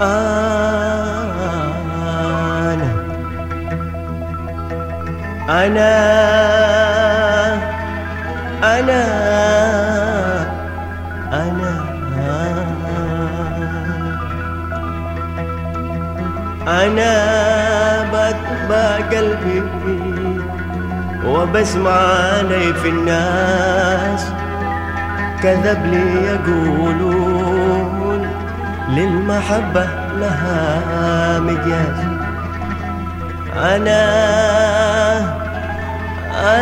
أنا أنا أنا أنا. أنا بتبع قلبي وبسمع علي في الناس. كذب لي يقولون للمحبة لها مقياس أنا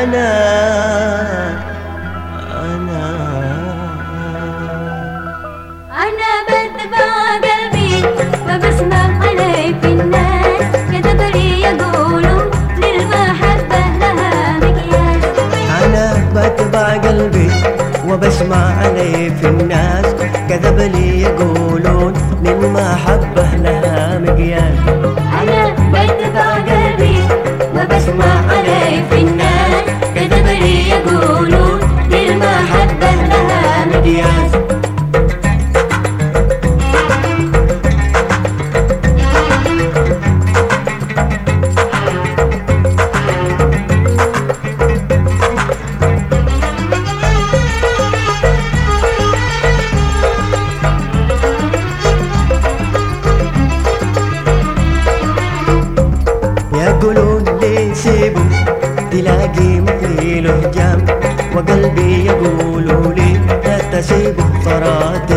أنا أنا. أنا بذبابة يقولون من محبة لها مقياس. أنا بيت عقلي ما بسمع تلاقي مثيله جام وقلبي يقول لي لا تسيبه صراتي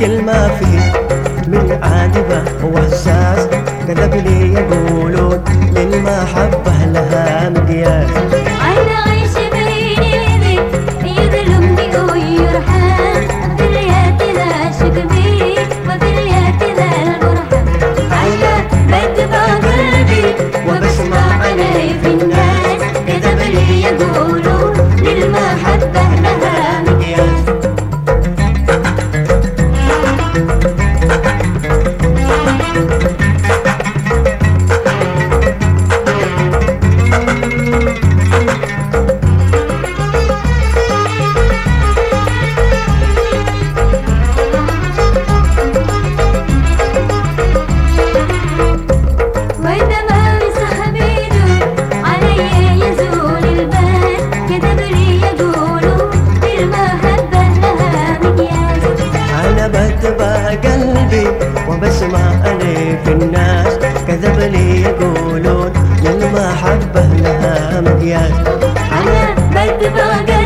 كل ما فيه من عاجبة وحساس. كذب لي يقولون للمحبة the bugger.